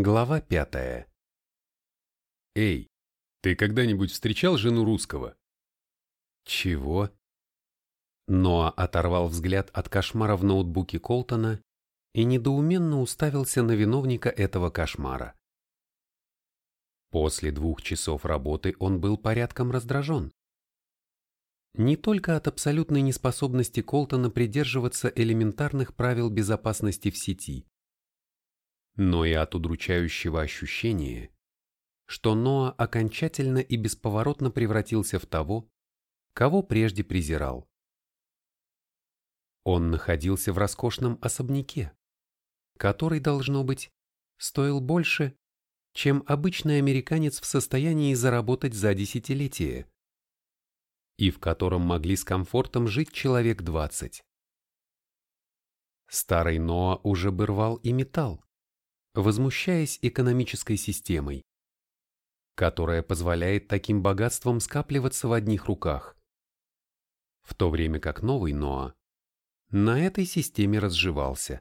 Глава пятая. Эй, ты когда-нибудь встречал жену русского? Чего? Ноа оторвал взгляд от кошмара в ноутбуке Колтона и недоуменно уставился на виновника этого кошмара. После двух часов работы он был порядком раздражен. Не только от абсолютной неспособности Колтона придерживаться элементарных правил безопасности в сети, но и от удручающего ощущения, что Ноа окончательно и бесповоротно превратился в того, кого прежде презирал. Он находился в роскошном особняке, который, должно быть, стоил больше, чем обычный американец в состоянии заработать за десятилетие, и в котором могли с комфортом жить человек двадцать. Старый Ноа уже бы рвал и металл, возмущаясь экономической системой, которая позволяет таким богатствам скапливаться в одних руках, в то время как новый Ноа на этой системе разживался.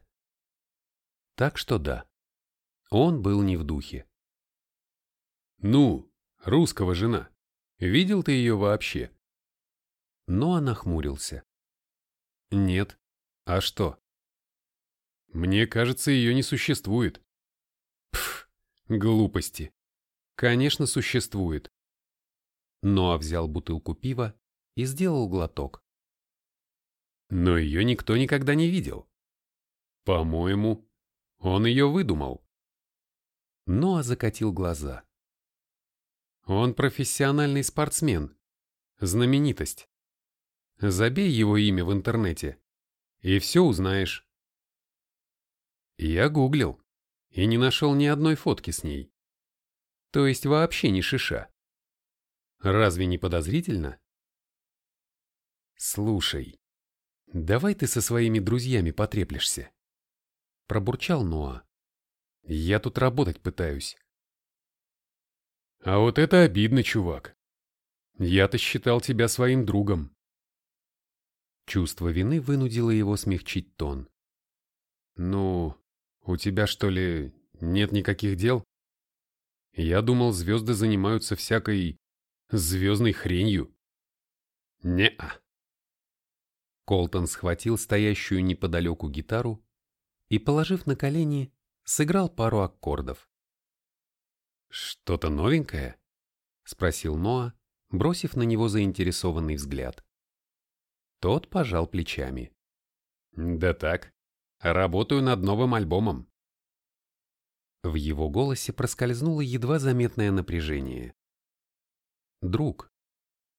Так что да, он был не в духе. «Ну, русского жена, видел ты ее вообще?» Ноа нахмурился. «Нет. А что?» «Мне кажется, ее не существует». Пф, глупости. Конечно, существует. Ноа взял бутылку пива и сделал глоток. Но ее никто никогда не видел. По-моему, он ее выдумал. Ноа закатил глаза. Он профессиональный спортсмен, знаменитость. Забей его имя в интернете, и все узнаешь. Я гуглил и не нашел ни одной фотки с ней. То есть вообще не шиша. Разве не подозрительно? Слушай, давай ты со своими друзьями потреплешься. Пробурчал Ноа. Я тут работать пытаюсь. А вот это обидно, чувак. Я-то считал тебя своим другом. Чувство вины вынудило его смягчить тон. Ну, у тебя что ли нет никаких дел? Я думал, звезды занимаются всякой звездной хренью. Не-а. Колтон схватил стоящую неподалеку гитару и, положив на колени, сыграл пару аккордов. «Что-то новенькое?» — спросил Ноа, бросив на него заинтересованный взгляд. Тот пожал плечами. «Да так, работаю над новым альбомом». В его голосе проскользнуло едва заметное напряжение. Друг,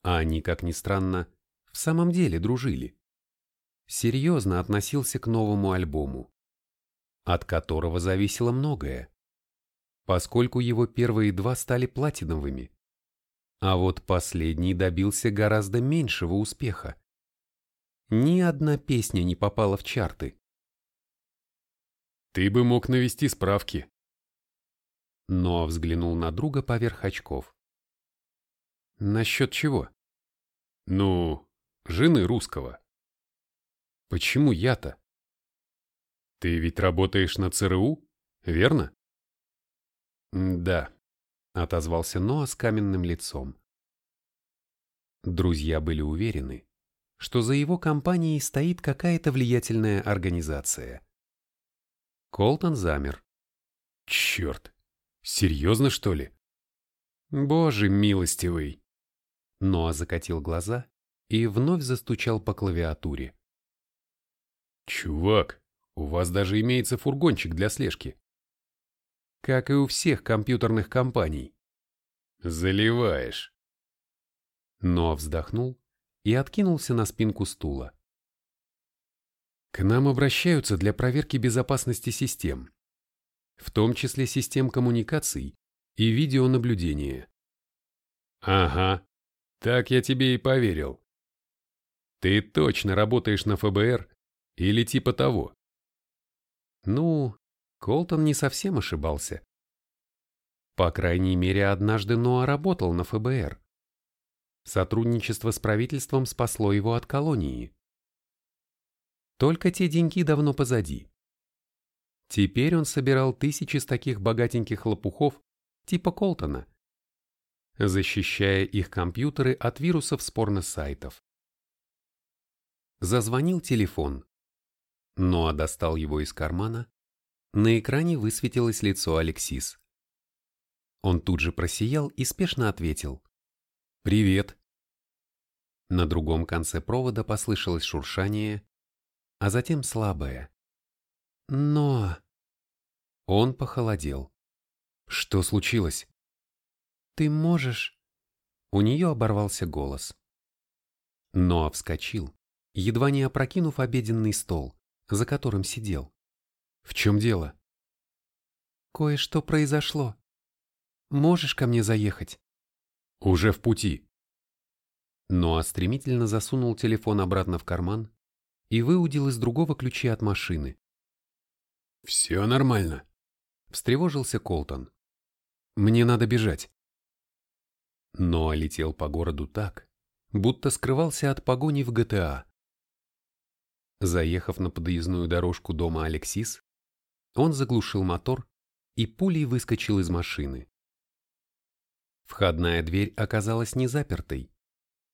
а они, как ни странно, в самом деле дружили, серьезно относился к новому альбому, от которого зависело многое, поскольку его первые два стали платиновыми, а вот последний добился гораздо меньшего успеха. Ни одна песня не попала в чарты. «Ты бы мог навести справки», но взглянул на друга поверх очков. Насчет чего? Ну, жены русского. Почему я-то? Ты ведь работаешь на ЦРУ, верно? Да, отозвался Ноа с каменным лицом. Друзья были уверены, что за его компанией стоит какая-то влиятельная организация. Колтон замер. Черт, Серьезно, что ли? Боже милостивый. Ноа закатил глаза и вновь застучал по клавиатуре. Чувак, у вас даже имеется фургончик для слежки. Как и у всех компьютерных компаний. Заливаешь. Ноа вздохнул и откинулся на спинку стула. К нам обращаются для проверки безопасности систем в том числе систем коммуникаций и видеонаблюдения. Ага, так я тебе и поверил. Ты точно работаешь на ФБР или типа того? Ну, Колтон не совсем ошибался. По крайней мере, однажды Ноа работал на ФБР. Сотрудничество с правительством спасло его от колонии. Только те деньги давно позади. Теперь он собирал тысячи с таких богатеньких лопухов, типа Колтона, защищая их компьютеры от вирусов спорно-сайтов. Зазвонил телефон. Ноа достал его из кармана. На экране высветилось лицо Алексис. Он тут же просиял и спешно ответил. «Привет». На другом конце провода послышалось шуршание, а затем слабое. «Но...» Он похолодел. «Что случилось?» «Ты можешь...» У нее оборвался голос. Ноа вскочил, едва не опрокинув обеденный стол, за которым сидел. «В чем дело?» «Кое-что произошло. Можешь ко мне заехать?» «Уже в пути». Ноа стремительно засунул телефон обратно в карман и выудил из другого ключи от машины. «Все нормально», — встревожился Колтон. «Мне надо бежать». Ноа летел по городу так, будто скрывался от погони в ГТА. Заехав на подъездную дорожку дома Алексис, он заглушил мотор и пулей выскочил из машины. Входная дверь оказалась не запертой,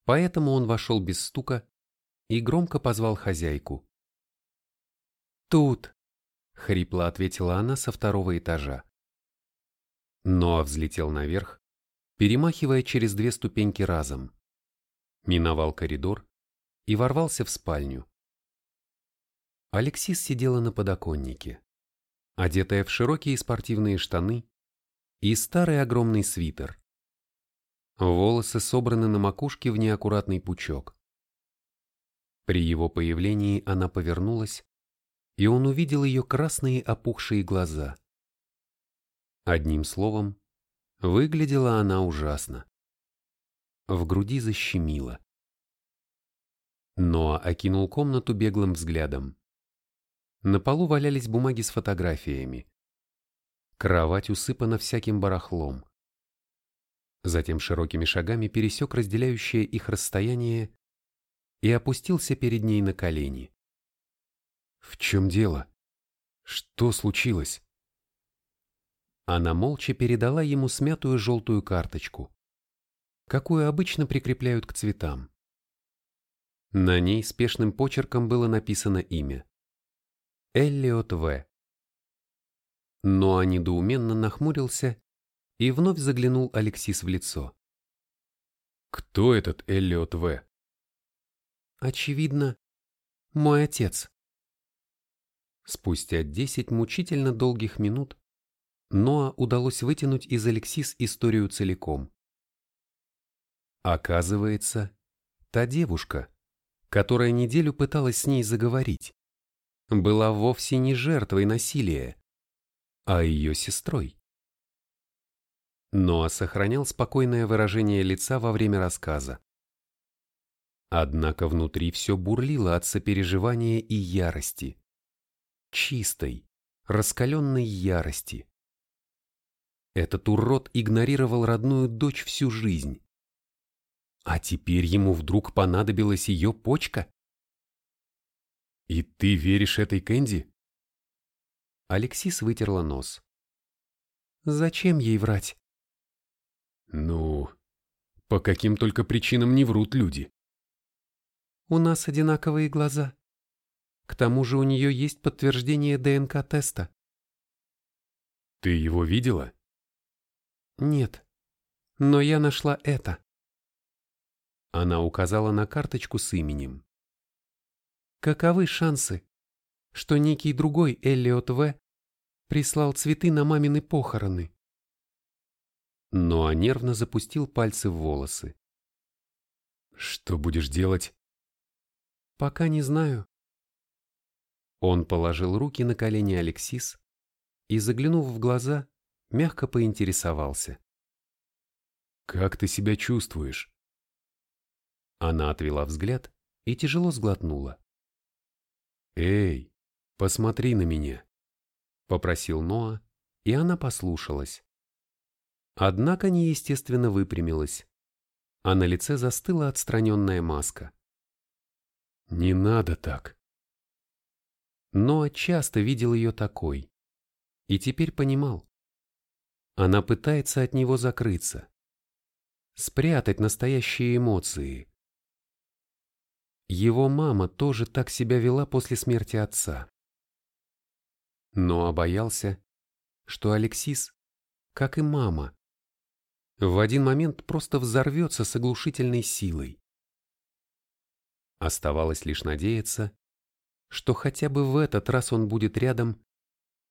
поэтому он вошел без стука и громко позвал хозяйку. «Тут!» — хрипло ответила она со второго этажа. Ноа взлетел наверх, перемахивая через две ступеньки разом. Миновал коридор и ворвался в спальню. Алексис сидела на подоконнике, одетая в широкие спортивные штаны и старый огромный свитер. Волосы собраны на макушке в неаккуратный пучок. При его появлении она повернулась, и он увидел ее красные опухшие глаза. Одним словом, выглядела она ужасно. В груди защемило. Ноа окинул комнату беглым взглядом. На полу валялись бумаги с фотографиями. Кровать усыпана всяким барахлом затем широкими шагами пересек разделяющее их расстояние и опустился перед ней на колени. «В чем дело? Что случилось?» Она молча передала ему смятую желтую карточку, какую обычно прикрепляют к цветам. На ней спешным почерком было написано имя. Эллиот В. Но недоуменно нахмурился и вновь заглянул Алексис в лицо. «Кто этот Эллиот В?» «Очевидно, мой отец». Спустя десять мучительно долгих минут Ноа удалось вытянуть из Алексис историю целиком. Оказывается, та девушка, которая неделю пыталась с ней заговорить, была вовсе не жертвой насилия, а ее сестрой но сохранял спокойное выражение лица во время рассказа. Однако внутри все бурлило от сопереживания и ярости. Чистой, раскаленной ярости. Этот урод игнорировал родную дочь всю жизнь. А теперь ему вдруг понадобилась ее почка? «И ты веришь этой Кэнди?» Алексис вытерла нос. «Зачем ей врать? Ну, по каким только причинам не врут люди. У нас одинаковые глаза. К тому же у нее есть подтверждение ДНК-теста. Ты его видела? Нет, но я нашла это. Она указала на карточку с именем. Каковы шансы, что некий другой Эллиот В. прислал цветы на мамины похороны? но нервно запустил пальцы в волосы. «Что будешь делать?» «Пока не знаю». Он положил руки на колени Алексис и, заглянув в глаза, мягко поинтересовался. «Как ты себя чувствуешь?» Она отвела взгляд и тяжело сглотнула. «Эй, посмотри на меня», — попросил Ноа, и она послушалась. Однако неестественно выпрямилась, а на лице застыла отстраненная маска. «Не надо так!» Но часто видел ее такой, и теперь понимал. Она пытается от него закрыться, спрятать настоящие эмоции. Его мама тоже так себя вела после смерти отца. Но боялся, что Алексис, как и мама, в один момент просто взорвется с оглушительной силой. Оставалось лишь надеяться, что хотя бы в этот раз он будет рядом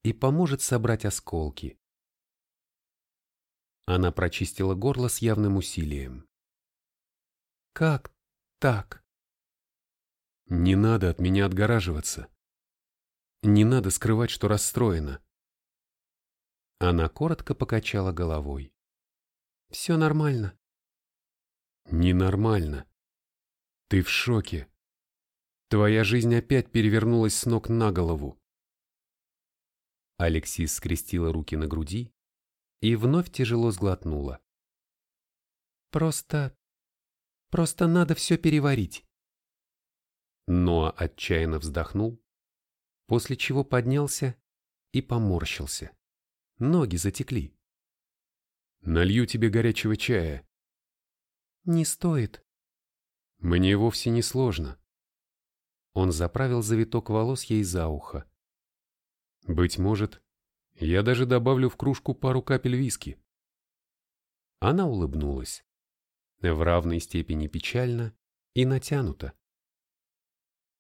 и поможет собрать осколки. Она прочистила горло с явным усилием. «Как так?» «Не надо от меня отгораживаться. Не надо скрывать, что расстроена». Она коротко покачала головой. «Все нормально». «Ненормально. Ты в шоке. Твоя жизнь опять перевернулась с ног на голову. Алексис скрестила руки на груди и вновь тяжело сглотнула. Просто... просто надо все переварить. Ноа отчаянно вздохнул, после чего поднялся и поморщился. Ноги затекли. «Налью тебе горячего чая». «Не стоит». «Мне вовсе не сложно». Он заправил завиток волос ей за ухо. Быть может, я даже добавлю в кружку пару капель виски. Она улыбнулась. В равной степени печально и натянуто.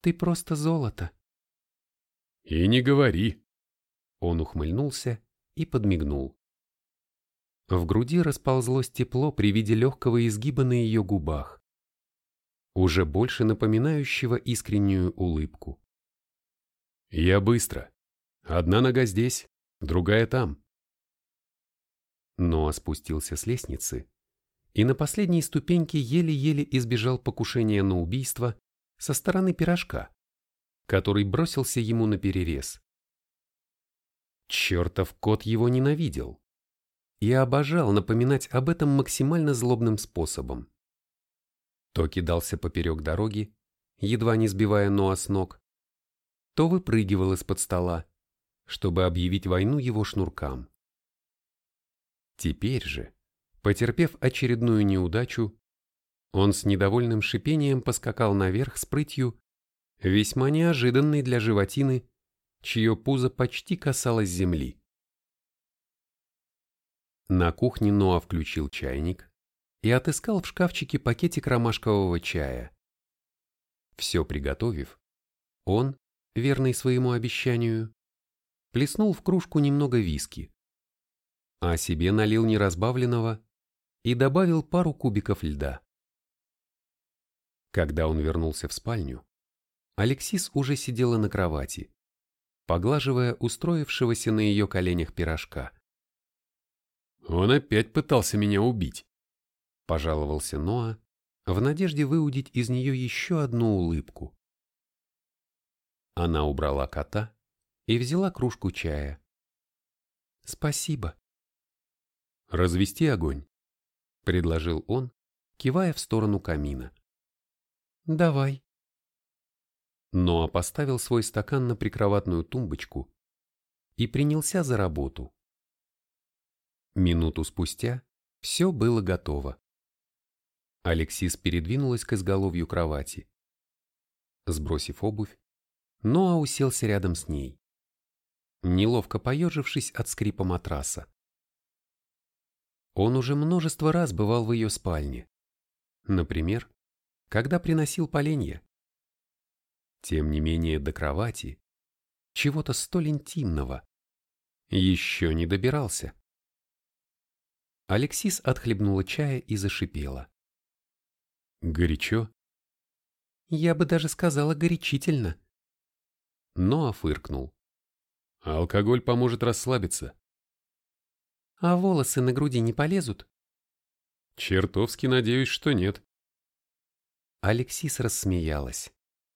Ты просто золото. И не говори. Он ухмыльнулся и подмигнул. В груди расползлось тепло при виде легкого изгиба на ее губах, уже больше напоминающего искреннюю улыбку. «Я быстро», Одна нога здесь, другая там. Но спустился с лестницы и на последней ступеньке еле-еле избежал покушения на убийство со стороны пирожка, который бросился ему на перерез. Чертов кот его ненавидел и обожал напоминать об этом максимально злобным способом. То кидался поперек дороги, едва не сбивая Ноа с ног, то выпрыгивал из-под стола, чтобы объявить войну его шнуркам. Теперь же, потерпев очередную неудачу, он с недовольным шипением поскакал наверх с прытью, весьма неожиданной для животины, чье пузо почти касалось земли. На кухне Ноа включил чайник и отыскал в шкафчике пакетик ромашкового чая. Все приготовив, он, верный своему обещанию, плеснул в кружку немного виски, а себе налил неразбавленного и добавил пару кубиков льда. Когда он вернулся в спальню, Алексис уже сидела на кровати, поглаживая устроившегося на ее коленях пирожка. «Он опять пытался меня убить», — пожаловался Ноа, в надежде выудить из нее еще одну улыбку. Она убрала кота и взяла кружку чая. «Спасибо». «Развести огонь», — предложил он, кивая в сторону камина. «Давай». Ноа поставил свой стакан на прикроватную тумбочку и принялся за работу. Минуту спустя все было готово. Алексис передвинулась к изголовью кровати. Сбросив обувь, Ноа уселся рядом с ней неловко поежившись от скрипа матраса. Он уже множество раз бывал в ее спальне. Например, когда приносил поленья. Тем не менее до кровати, чего-то столь интимного, еще не добирался. Алексис отхлебнула чая и зашипела. «Горячо?» «Я бы даже сказала горячительно». Но фыркнул а алкоголь поможет расслабиться. А волосы на груди не полезут? Чертовски надеюсь, что нет. Алексис рассмеялась.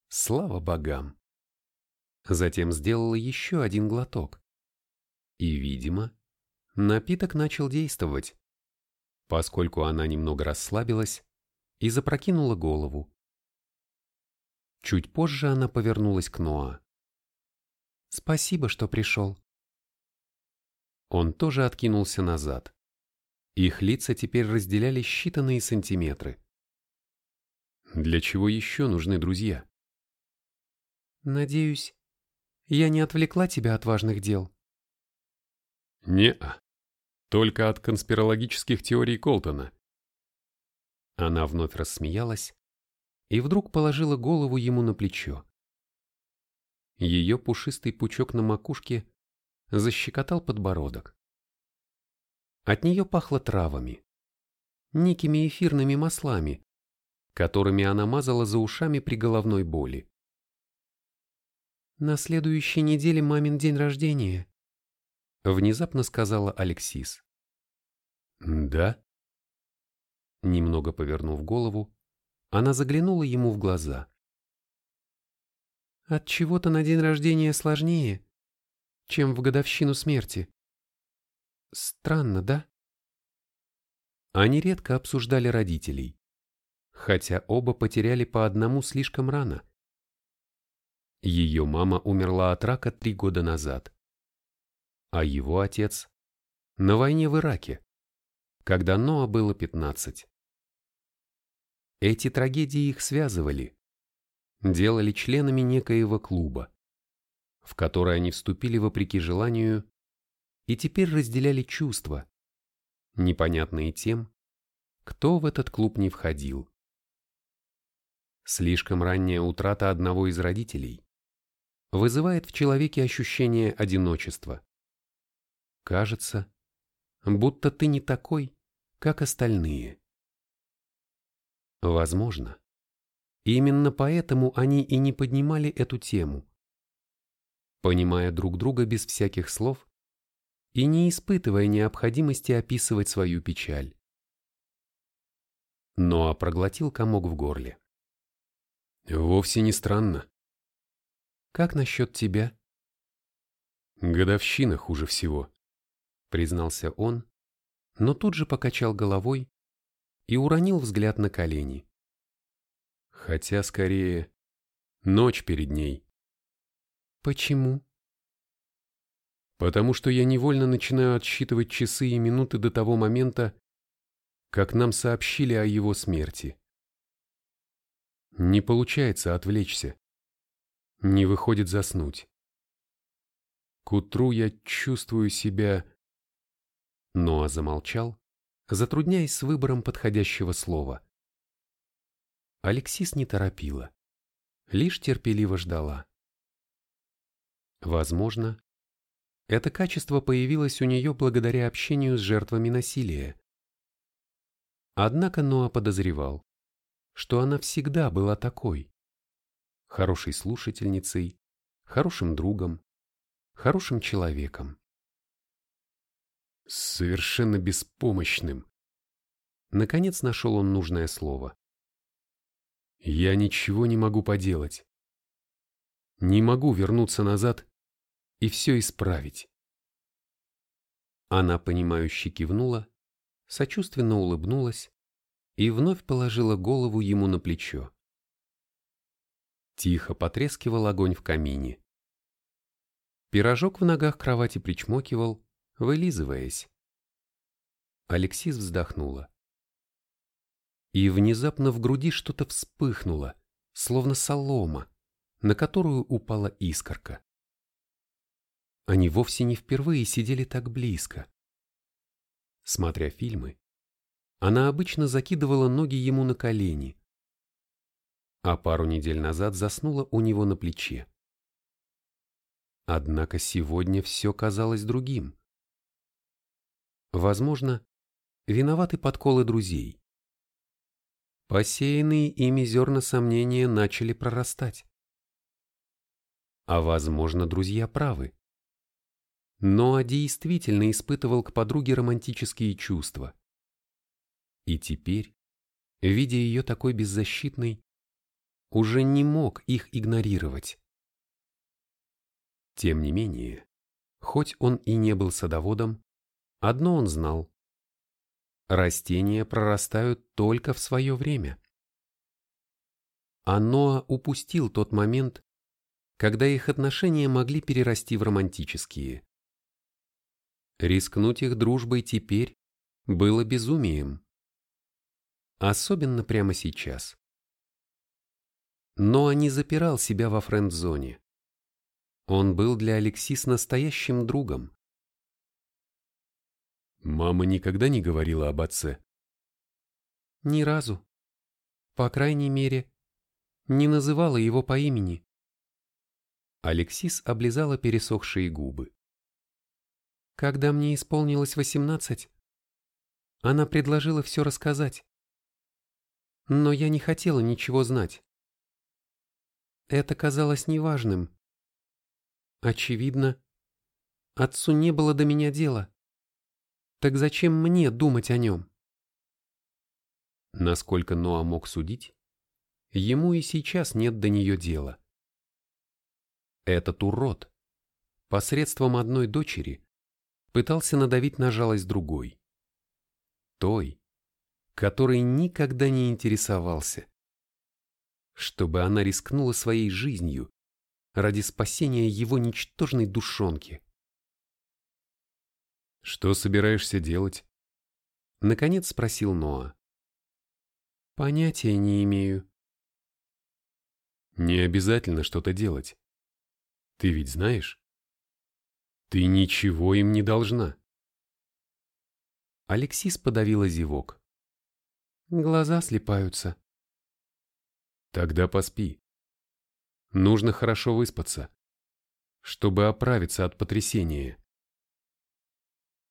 Слава богам. Затем сделала еще один глоток. И, видимо, напиток начал действовать, поскольку она немного расслабилась и запрокинула голову. Чуть позже она повернулась к Ноа. Спасибо, что пришел. Он тоже откинулся назад. Их лица теперь разделяли считанные сантиметры. Для чего еще нужны друзья? Надеюсь, я не отвлекла тебя от важных дел. Не-а. Только от конспирологических теорий Колтона. Она вновь рассмеялась и вдруг положила голову ему на плечо. Ее пушистый пучок на макушке защекотал подбородок. От нее пахло травами, некими эфирными маслами, которыми она мазала за ушами при головной боли. «На следующей неделе мамин день рождения», — внезапно сказала Алексис. «Да?» Немного повернув голову, она заглянула ему в глаза. «От чего-то на день рождения сложнее, чем в годовщину смерти. Странно, да?» Они редко обсуждали родителей, хотя оба потеряли по одному слишком рано. Ее мама умерла от рака три года назад, а его отец – на войне в Ираке, когда Ноа было 15. Эти трагедии их связывали, делали членами некоего клуба, в который они вступили вопреки желанию и теперь разделяли чувства, непонятные тем, кто в этот клуб не входил. Слишком ранняя утрата одного из родителей вызывает в человеке ощущение одиночества. Кажется, будто ты не такой, как остальные. Возможно, именно поэтому они и не поднимали эту тему, понимая друг друга без всяких слов и не испытывая необходимости описывать свою печаль. Ноа проглотил комок в горле. Вовсе не странно. Как насчет тебя? Годовщина хуже всего, признался он, но тут же покачал головой и уронил взгляд на колени. Хотя скорее ночь перед ней. Почему? Потому что я невольно начинаю отсчитывать часы и минуты до того момента, как нам сообщили о его смерти. Не получается отвлечься. Не выходит заснуть. К утру я чувствую себя... Ноа замолчал, затрудняясь с выбором подходящего слова. Алексис не торопила, лишь терпеливо ждала. Возможно, это качество появилось у нее благодаря общению с жертвами насилия. Однако Ноа подозревал, что она всегда была такой. Хорошей слушательницей, хорошим другом, хорошим человеком совершенно беспомощным. Наконец нашел он нужное слово. Я ничего не могу поделать. Не могу вернуться назад и все исправить. Она, понимающе кивнула, сочувственно улыбнулась и вновь положила голову ему на плечо. Тихо потрескивал огонь в камине. Пирожок в ногах кровати причмокивал, вылизываясь. Алексис вздохнула. И внезапно в груди что-то вспыхнуло, словно солома, на которую упала искорка. Они вовсе не впервые сидели так близко. Смотря фильмы, она обычно закидывала ноги ему на колени, а пару недель назад заснула у него на плече. Однако сегодня все казалось другим. Возможно, виноваты подколы друзей. Посеянные ими зерна сомнения начали прорастать. А возможно, друзья правы. Но действительно испытывал к подруге романтические чувства. И теперь, видя ее такой беззащитной, уже не мог их игнорировать. Тем не менее, хоть он и не был садоводом, Одно он знал. Растения прорастают только в свое время. А Ноа упустил тот момент, когда их отношения могли перерасти в романтические. Рискнуть их дружбой теперь было безумием. Особенно прямо сейчас. Но не запирал себя во френд-зоне. Он был для Алексис настоящим другом. Мама никогда не говорила об отце. Ни разу. По крайней мере, не называла его по имени. Алексис облизала пересохшие губы. Когда мне исполнилось восемнадцать, она предложила все рассказать. Но я не хотела ничего знать. Это казалось неважным. Очевидно, отцу не было до меня дела. Так зачем мне думать о нем? Насколько Ноа мог судить, ему и сейчас нет до нее дела. Этот урод посредством одной дочери пытался надавить на жалость другой. Той, которой никогда не интересовался. Чтобы она рискнула своей жизнью ради спасения его ничтожной душонки. «Что собираешься делать?» Наконец спросил Ноа. «Понятия не имею». «Не обязательно что-то делать. Ты ведь знаешь? Ты ничего им не должна. Алексис подавила зевок. Глаза слепаются. Тогда поспи. Нужно хорошо выспаться, чтобы оправиться от потрясения.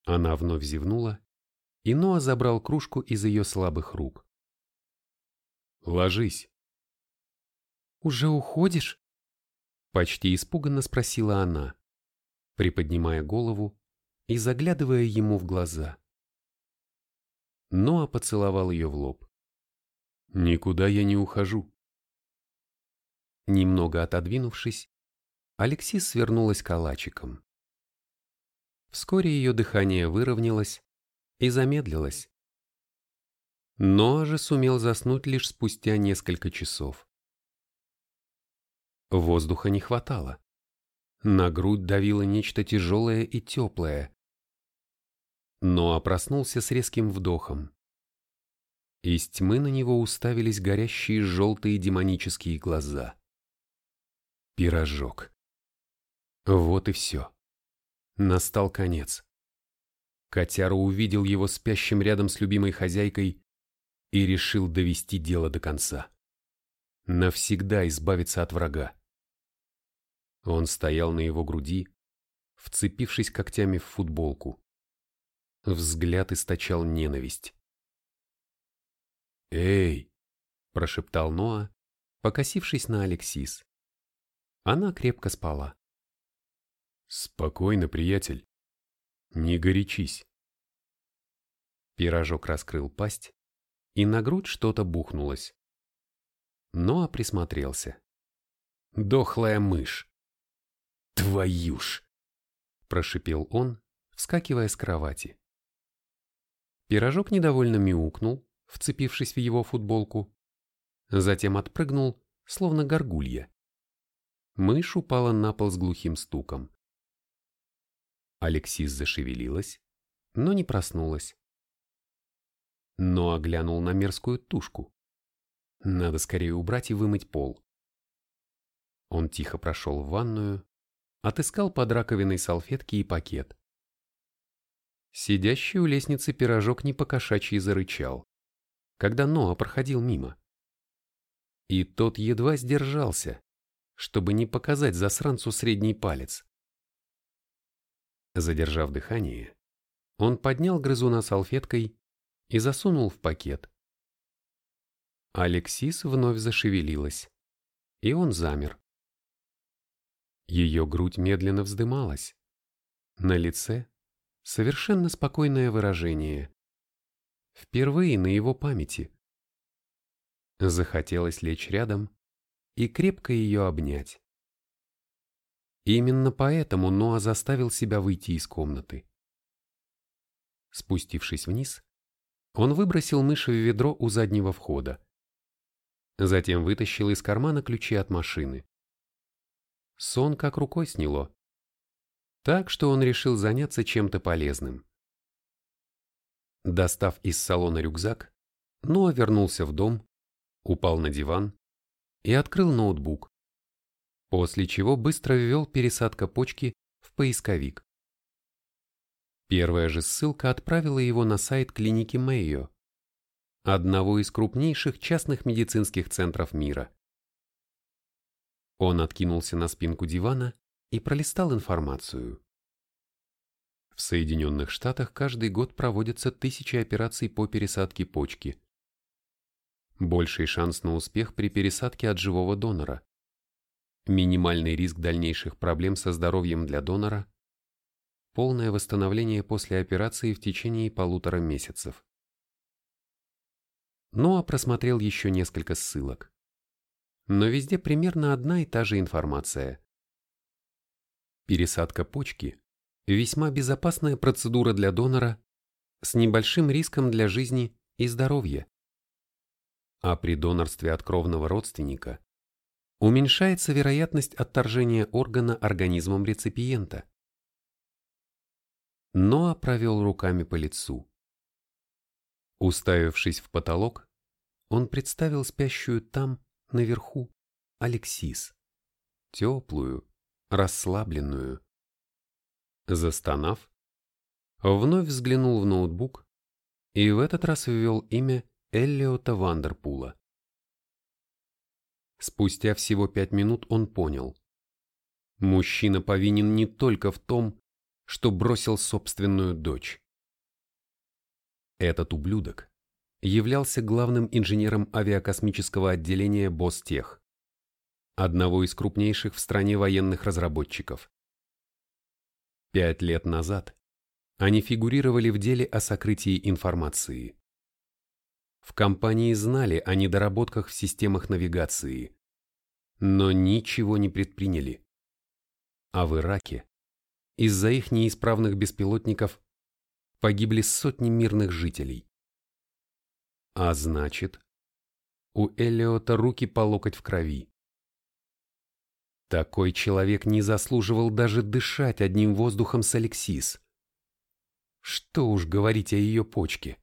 Она вновь зевнула, и Ноа забрал кружку из ее слабых рук. Ложись. Уже уходишь? Почти испуганно спросила она, приподнимая голову и заглядывая ему в глаза. Ноа поцеловал ее в лоб. «Никуда я не ухожу». Немного отодвинувшись, Алексис свернулась калачиком. Вскоре ее дыхание выровнялось и замедлилось. Ноа же сумел заснуть лишь спустя несколько часов. Воздуха не хватало. На грудь давило нечто тяжелое и теплое. Но проснулся с резким вдохом. Из тьмы на него уставились горящие желтые демонические глаза. Пирожок. Вот и все. Настал конец. Котяра увидел его спящим рядом с любимой хозяйкой и решил довести дело до конца. Навсегда избавиться от врага. Он стоял на его груди, вцепившись когтями в футболку. Взгляд источал ненависть. «Эй!» – прошептал Ноа, покосившись на Алексис. Она крепко спала. «Спокойно, приятель. Не горячись». Пирожок раскрыл пасть, и на грудь что-то бухнулось. Ноа присмотрелся. Дохлая мышь. «Твою ж!» – прошипел он, вскакивая с кровати. Пирожок недовольно мяукнул, вцепившись в его футболку. Затем отпрыгнул, словно горгулья. Мышь упала на пол с глухим стуком. Алексис зашевелилась, но не проснулась. Но оглянул на мерзкую тушку. Надо скорее убрать и вымыть пол. Он тихо прошел в ванную, отыскал под раковиной салфетки и пакет. Сидящий у лестницы пирожок не покошачьи зарычал, когда Ноа проходил мимо. И тот едва сдержался, чтобы не показать засранцу средний палец. Задержав дыхание, он поднял грызуна салфеткой и засунул в пакет. Алексис вновь зашевелилась, и он замер. Ее грудь медленно вздымалась. На лице совершенно спокойное выражение. Впервые на его памяти. Захотелось лечь рядом и крепко ее обнять. Именно поэтому Ноа заставил себя выйти из комнаты. Спустившись вниз, он выбросил мышь в ведро у заднего входа. Затем вытащил из кармана ключи от машины. Сон как рукой сняло. Так что он решил заняться чем-то полезным. Достав из салона рюкзак, Ноа вернулся в дом, упал на диван и открыл ноутбук, после чего быстро ввел пересадка почки в поисковик. Первая же ссылка отправила его на сайт клиники Мэйо, одного из крупнейших частных медицинских центров мира. Он откинулся на спинку дивана и пролистал информацию. В Соединенных Штатах каждый год проводятся тысячи операций по пересадке почки. Больший шанс на успех при пересадке от живого донора. Минимальный риск дальнейших проблем со здоровьем для донора. Полное восстановление после операции в течение полутора месяцев. Ноа просмотрел еще несколько ссылок. Но везде примерно одна и та же информация. Пересадка почки весьма безопасная процедура для донора с небольшим риском для жизни и здоровья. А при донорстве от кровного родственника уменьшается вероятность отторжения органа организмом реципиента. Ноа провел руками по лицу. Уставившись в потолок, он представил спящую там, наверху, Алексис. Теплую, расслабленную, Застонав, вновь взглянул в ноутбук и в этот раз ввел имя Эллиота Вандерпула. Спустя всего пять минут он понял. Мужчина повинен не только в том, что бросил собственную дочь. Этот ублюдок являлся главным инженером авиакосмического отделения Бостех, одного из крупнейших в стране военных разработчиков. Пять лет назад они фигурировали в деле о сокрытии информации. В компании знали о недоработках в системах навигации, но ничего не предприняли. А в Ираке из-за их неисправных беспилотников погибли сотни мирных жителей. А значит, у Эллиота руки по локоть в крови. Такой человек не заслуживал даже дышать одним воздухом с Алексис. Что уж говорить о ее почке.